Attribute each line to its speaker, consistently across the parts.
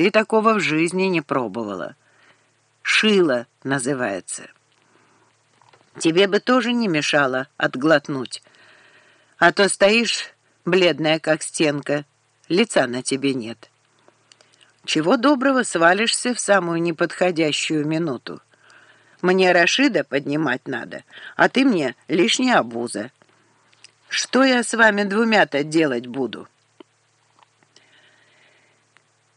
Speaker 1: Ты такого в жизни не пробовала. Шила называется. Тебе бы тоже не мешало отглотнуть. А то стоишь, бледная как стенка, лица на тебе нет. Чего доброго свалишься в самую неподходящую минуту. Мне Рашида поднимать надо, а ты мне лишняя обуза. Что я с вами двумя-то делать буду?»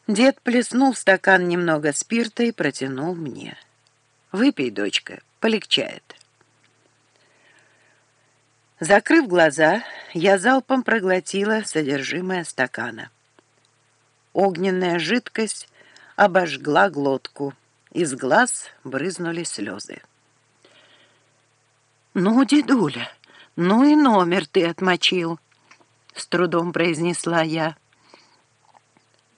Speaker 1: Дед плеснул в стакан немного спирта и протянул мне. «Выпей, дочка, полегчает». Закрыв глаза, я залпом проглотила содержимое стакана. Огненная жидкость обожгла глотку. Из глаз брызнули слезы. «Ну, дедуля, ну и номер ты отмочил!» С трудом произнесла я.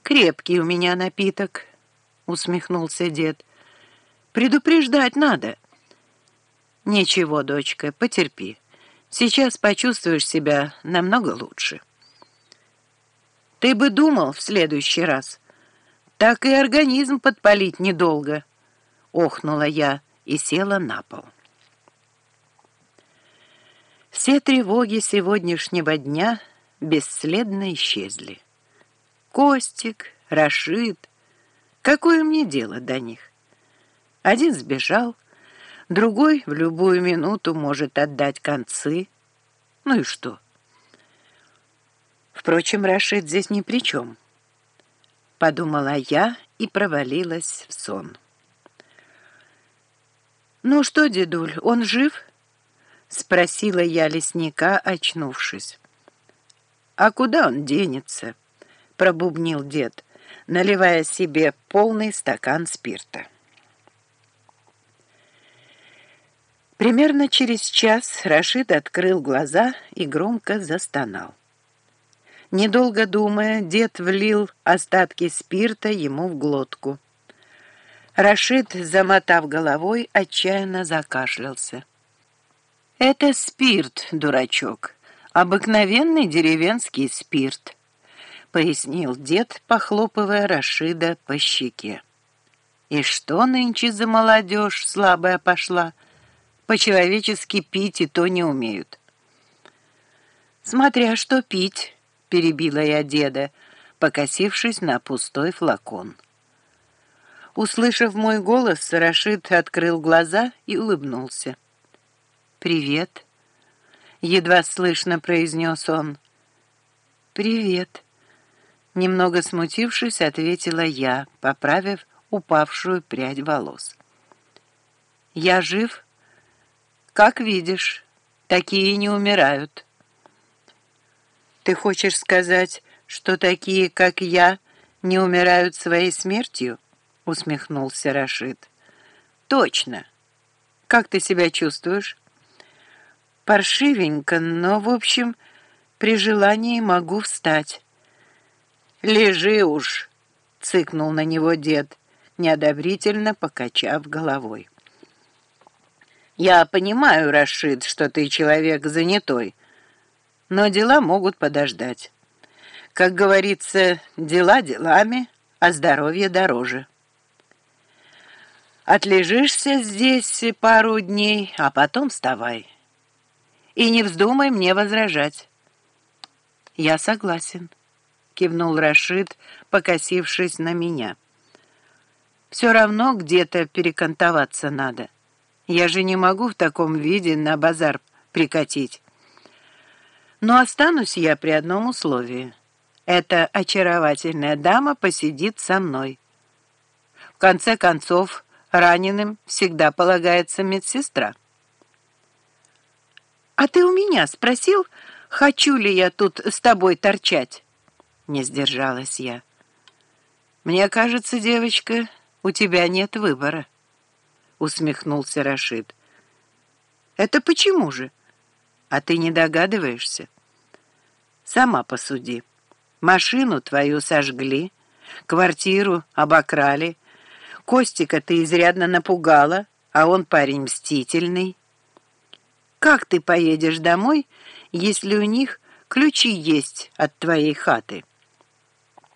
Speaker 1: «Крепкий у меня напиток», — усмехнулся дед. «Предупреждать надо». «Ничего, дочка, потерпи. Сейчас почувствуешь себя намного лучше». «Ты бы думал в следующий раз», так и организм подпалить недолго. Охнула я и села на пол. Все тревоги сегодняшнего дня бесследно исчезли. Костик, Рашид, какое мне дело до них? Один сбежал, другой в любую минуту может отдать концы. Ну и что? Впрочем, Рашид здесь ни при чем подумала я и провалилась в сон. «Ну что, дедуль, он жив?» — спросила я лесника, очнувшись. «А куда он денется?» — пробубнил дед, наливая себе полный стакан спирта. Примерно через час Рашид открыл глаза и громко застонал. Недолго думая, дед влил остатки спирта ему в глотку. Рашид, замотав головой, отчаянно закашлялся. «Это спирт, дурачок, обыкновенный деревенский спирт», — пояснил дед, похлопывая Рашида по щеке. «И что нынче за молодежь слабая пошла? По-человечески пить и то не умеют». «Смотря что пить», — перебила я деда, покосившись на пустой флакон. Услышав мой голос, Рашид открыл глаза и улыбнулся. «Привет», — едва слышно произнес он. «Привет», — немного смутившись, ответила я, поправив упавшую прядь волос. «Я жив? Как видишь, такие не умирают». Ты хочешь сказать, что такие, как я, не умирают своей смертью? Усмехнулся Рашид. Точно. Как ты себя чувствуешь? Паршивенько, но, в общем, при желании могу встать. Лежи уж, цыкнул на него дед, неодобрительно покачав головой. Я понимаю, Рашид, что ты человек занятой, но дела могут подождать. Как говорится, дела делами, а здоровье дороже. Отлежишься здесь пару дней, а потом вставай. И не вздумай мне возражать. Я согласен, кивнул Рашид, покосившись на меня. Все равно где-то перекантоваться надо. Я же не могу в таком виде на базар прикатить. Но останусь я при одном условии. Эта очаровательная дама посидит со мной. В конце концов, раненым всегда полагается медсестра. «А ты у меня спросил, хочу ли я тут с тобой торчать?» Не сдержалась я. «Мне кажется, девочка, у тебя нет выбора», — усмехнулся Рашид. «Это почему же? А ты не догадываешься?» Сама посуди. Машину твою сожгли, квартиру обокрали, Костика ты изрядно напугала, а он парень мстительный. Как ты поедешь домой, если у них ключи есть от твоей хаты?»